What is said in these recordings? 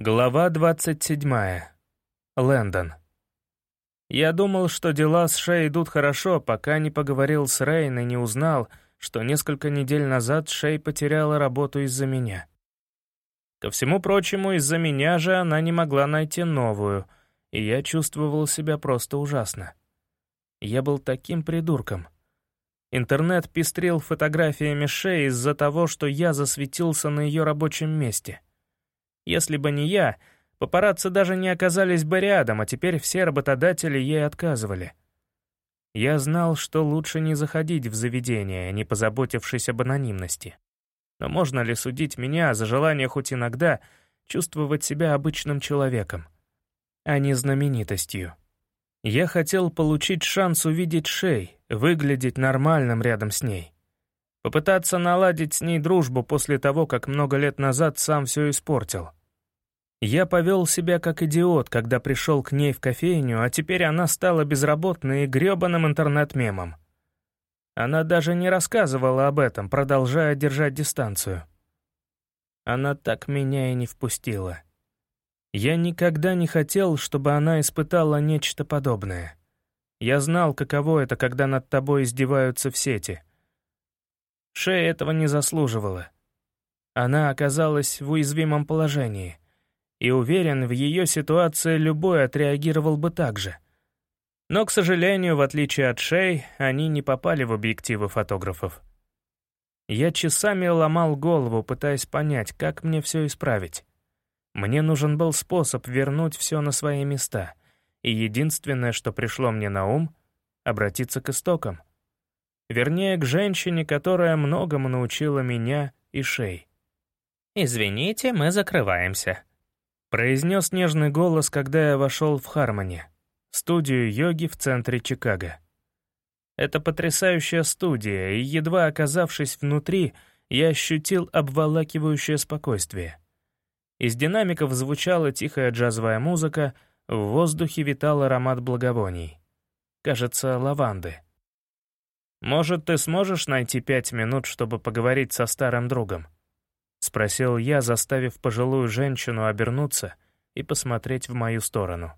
Глава 27. Лэндон. Я думал, что дела с Шей идут хорошо, пока не поговорил с Рейн и не узнал, что несколько недель назад Шей потеряла работу из-за меня. Ко всему прочему, из-за меня же она не могла найти новую, и я чувствовал себя просто ужасно. Я был таким придурком. Интернет пестрил фотографиями Шей из-за того, что я засветился на ее рабочем месте — если бы не я, папарацци даже не оказались бы рядом, а теперь все работодатели ей отказывали. Я знал, что лучше не заходить в заведение, не позаботившись об анонимности. Но можно ли судить меня за желание хоть иногда чувствовать себя обычным человеком, а не знаменитостью? Я хотел получить шанс увидеть Шей, выглядеть нормальным рядом с ней. Попытаться наладить с ней дружбу после того, как много лет назад сам все испортил. Я повел себя как идиот, когда пришел к ней в кофейню, а теперь она стала безработной и грёбаным интернет-мемом. Она даже не рассказывала об этом, продолжая держать дистанцию. Она так меня и не впустила. Я никогда не хотел, чтобы она испытала нечто подобное. Я знал, каково это, когда над тобой издеваются в сети. Шея этого не заслуживала. Она оказалась в уязвимом положении — и уверен, в ее ситуации любой отреагировал бы так же. Но, к сожалению, в отличие от Шей, они не попали в объективы фотографов. Я часами ломал голову, пытаясь понять, как мне все исправить. Мне нужен был способ вернуть все на свои места, и единственное, что пришло мне на ум — обратиться к истокам. Вернее, к женщине, которая многому научила меня и Шей. «Извините, мы закрываемся», произнес нежный голос, когда я вошел в Хармони, студию йоги в центре Чикаго. Это потрясающая студия, и едва оказавшись внутри, я ощутил обволакивающее спокойствие. Из динамиков звучала тихая джазовая музыка, в воздухе витал аромат благовоний. Кажется, лаванды. «Может, ты сможешь найти пять минут, чтобы поговорить со старым другом?» — спросил я, заставив пожилую женщину обернуться и посмотреть в мою сторону.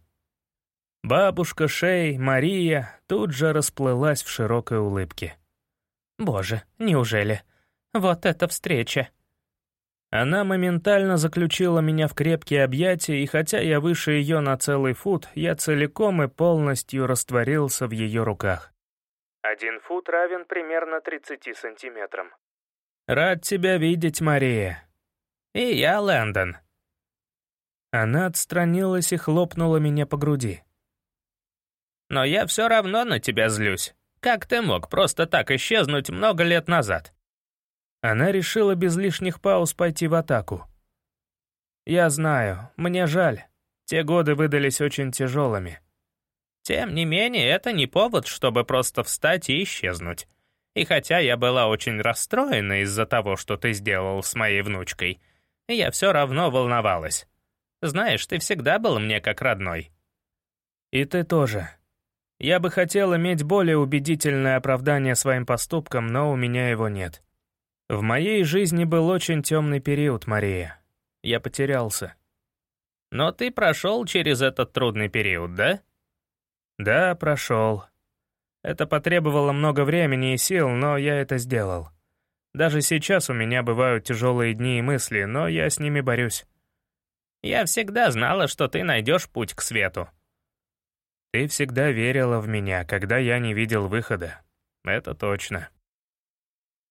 Бабушка Шей, Мария, тут же расплылась в широкой улыбке. «Боже, неужели? Вот эта встреча!» Она моментально заключила меня в крепкие объятия, и хотя я выше ее на целый фут, я целиком и полностью растворился в ее руках. Один фут равен примерно 30 сантиметрам. «Рад тебя видеть, Мария». «И я, Лэндон». Она отстранилась и хлопнула меня по груди. «Но я все равно на тебя злюсь. Как ты мог просто так исчезнуть много лет назад?» Она решила без лишних пауз пойти в атаку. «Я знаю, мне жаль. Те годы выдались очень тяжелыми». «Тем не менее, это не повод, чтобы просто встать и исчезнуть. И хотя я была очень расстроена из-за того, что ты сделал с моей внучкой, я все равно волновалась. Знаешь, ты всегда был мне как родной». «И ты тоже. Я бы хотел иметь более убедительное оправдание своим поступкам, но у меня его нет. В моей жизни был очень темный период, Мария. Я потерялся». «Но ты прошел через этот трудный период, да?» «Да, прошел. Это потребовало много времени и сил, но я это сделал. Даже сейчас у меня бывают тяжелые дни и мысли, но я с ними борюсь. Я всегда знала, что ты найдешь путь к свету. Ты всегда верила в меня, когда я не видел выхода. Это точно.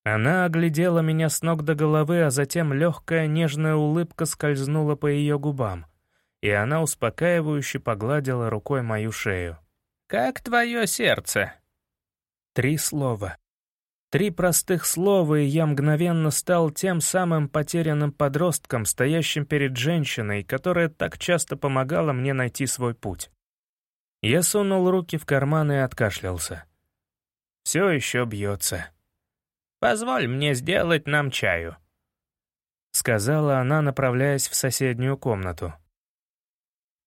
Она оглядела меня с ног до головы, а затем легкая нежная улыбка скользнула по ее губам, и она успокаивающе погладила рукой мою шею. «Как твое сердце?» Три слова. Три простых слова, и я мгновенно стал тем самым потерянным подростком, стоящим перед женщиной, которая так часто помогала мне найти свой путь. Я сунул руки в карман и откашлялся. Все еще бьется. «Позволь мне сделать нам чаю», — сказала она, направляясь в соседнюю комнату.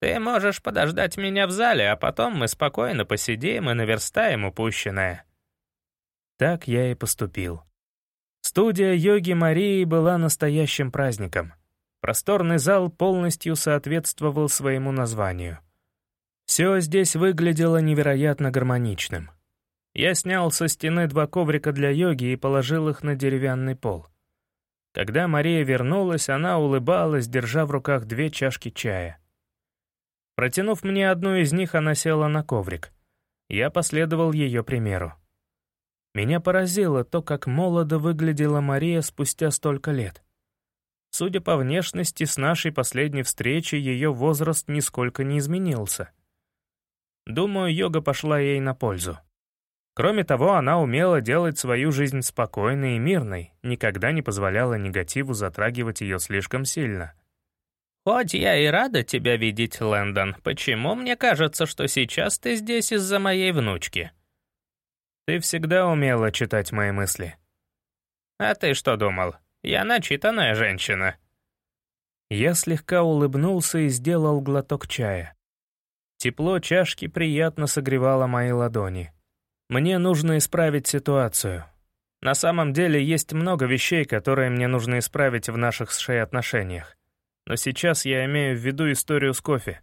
Ты можешь подождать меня в зале, а потом мы спокойно посидим и наверстаем упущенное». Так я и поступил. Студия йоги Марии была настоящим праздником. Просторный зал полностью соответствовал своему названию. Все здесь выглядело невероятно гармоничным. Я снял со стены два коврика для йоги и положил их на деревянный пол. Когда Мария вернулась, она улыбалась, держа в руках две чашки чая. Протянув мне одну из них, она села на коврик. Я последовал ее примеру. Меня поразило то, как молодо выглядела Мария спустя столько лет. Судя по внешности, с нашей последней встречи ее возраст нисколько не изменился. Думаю, йога пошла ей на пользу. Кроме того, она умела делать свою жизнь спокойной и мирной, никогда не позволяла негативу затрагивать ее слишком сильно. «Хоть я и рада тебя видеть, Лэндон, почему мне кажется, что сейчас ты здесь из-за моей внучки?» «Ты всегда умела читать мои мысли». «А ты что думал? Я начитанная женщина». Я слегка улыбнулся и сделал глоток чая. Тепло чашки приятно согревало мои ладони. Мне нужно исправить ситуацию. На самом деле есть много вещей, которые мне нужно исправить в наших с Шей отношениях. Но сейчас я имею в виду историю с кофе.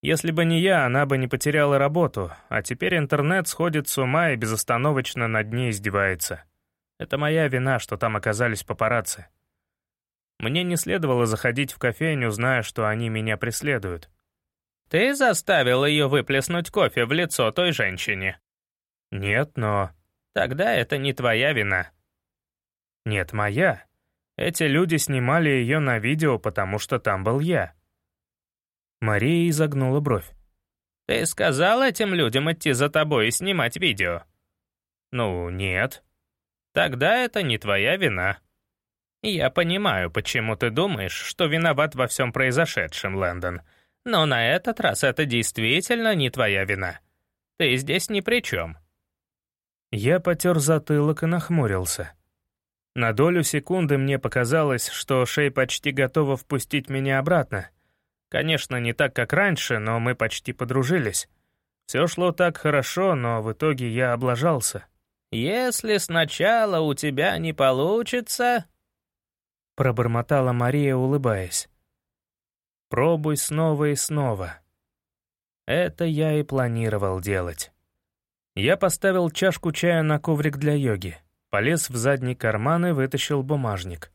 Если бы не я, она бы не потеряла работу, а теперь интернет сходит с ума и безостановочно над ней издевается. Это моя вина, что там оказались папарацци. Мне не следовало заходить в кофейню, зная, что они меня преследуют. «Ты заставил ее выплеснуть кофе в лицо той женщине?» «Нет, но...» «Тогда это не твоя вина». «Нет, моя. Эти люди снимали ее на видео, потому что там был я». Мария изогнула бровь. «Ты сказал этим людям идти за тобой и снимать видео?» «Ну, нет». Тогда это не твоя вина. Я понимаю, почему ты думаешь, что виноват во всем произошедшем, Лэндон. Но на этот раз это действительно не твоя вина. Ты здесь ни при чем. Я потер затылок и нахмурился. На долю секунды мне показалось, что Шей почти готова впустить меня обратно. Конечно, не так, как раньше, но мы почти подружились. Все шло так хорошо, но в итоге я облажался. «Если сначала у тебя не получится...» Пробормотала Мария, улыбаясь. «Пробуй снова и снова». Это я и планировал делать. Я поставил чашку чая на коврик для йоги, полез в задний карман и вытащил бумажник.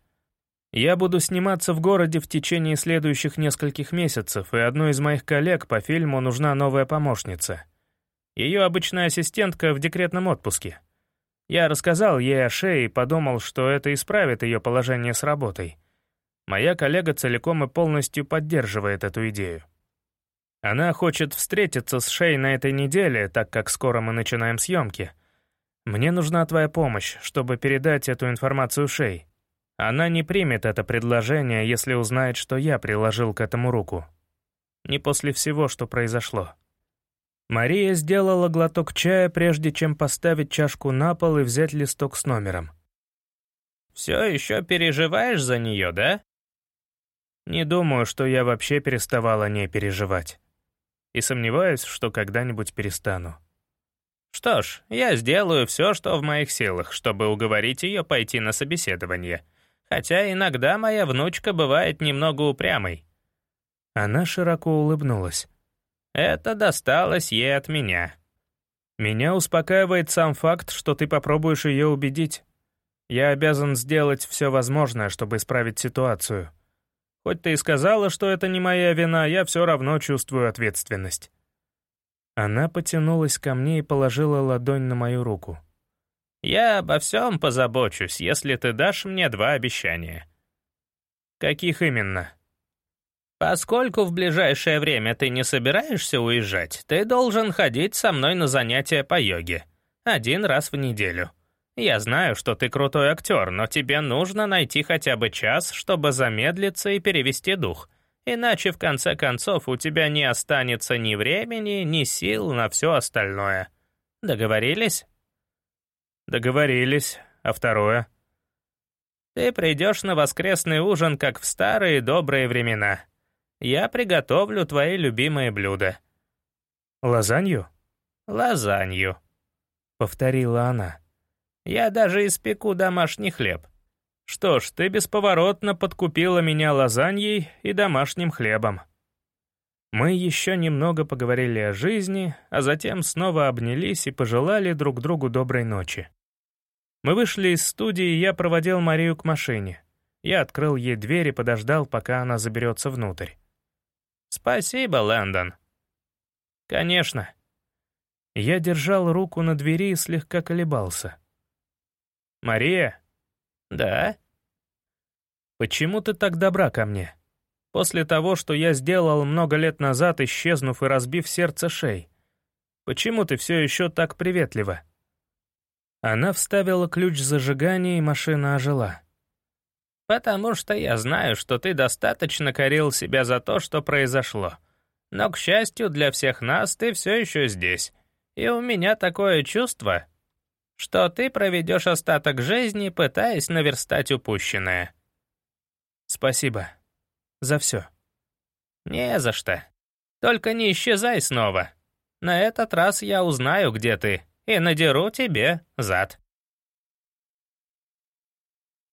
Я буду сниматься в городе в течение следующих нескольких месяцев, и одной из моих коллег по фильму нужна новая помощница. Ее обычная ассистентка в декретном отпуске. Я рассказал ей о шее и подумал, что это исправит ее положение с работой. Моя коллега целиком и полностью поддерживает эту идею. Она хочет встретиться с Шей на этой неделе, так как скоро мы начинаем съемки. Мне нужна твоя помощь, чтобы передать эту информацию Шей. Она не примет это предложение, если узнает, что я приложил к этому руку. Не после всего, что произошло. Мария сделала глоток чая, прежде чем поставить чашку на пол и взять листок с номером. «Все еще переживаешь за нее, да?» «Не думаю, что я вообще переставал о ней переживать. И сомневаюсь, что когда-нибудь перестану». «Что ж, я сделаю все, что в моих силах, чтобы уговорить ее пойти на собеседование. Хотя иногда моя внучка бывает немного упрямой». Она широко улыбнулась. Это досталось ей от меня. Меня успокаивает сам факт, что ты попробуешь ее убедить. Я обязан сделать все возможное, чтобы исправить ситуацию. Хоть ты и сказала, что это не моя вина, я все равно чувствую ответственность». Она потянулась ко мне и положила ладонь на мою руку. «Я обо всем позабочусь, если ты дашь мне два обещания». «Каких именно?» Поскольку в ближайшее время ты не собираешься уезжать, ты должен ходить со мной на занятия по йоге. Один раз в неделю. Я знаю, что ты крутой актер, но тебе нужно найти хотя бы час, чтобы замедлиться и перевести дух. Иначе, в конце концов, у тебя не останется ни времени, ни сил на все остальное. Договорились? Договорились. А второе? Ты придешь на воскресный ужин, как в старые добрые времена. Я приготовлю твои любимые блюда». «Лазанью?» «Лазанью», — повторила она. «Я даже испеку домашний хлеб». Что ж, ты бесповоротно подкупила меня лазаньей и домашним хлебом. Мы еще немного поговорили о жизни, а затем снова обнялись и пожелали друг другу доброй ночи. Мы вышли из студии, и я проводил Марию к машине. Я открыл ей дверь и подождал, пока она заберется внутрь. «Спасибо, Лэндон». «Конечно». Я держал руку на двери и слегка колебался. «Мария?» «Да?» «Почему ты так добра ко мне? После того, что я сделал много лет назад, исчезнув и разбив сердце Шей. Почему ты все еще так приветлива?» Она вставила ключ зажигания, и машина ожила. «Потому что я знаю, что ты достаточно корил себя за то, что произошло. Но, к счастью, для всех нас ты все еще здесь. И у меня такое чувство, что ты проведешь остаток жизни, пытаясь наверстать упущенное». «Спасибо. За все». «Не за что. Только не исчезай снова. На этот раз я узнаю, где ты, и надеру тебе зад.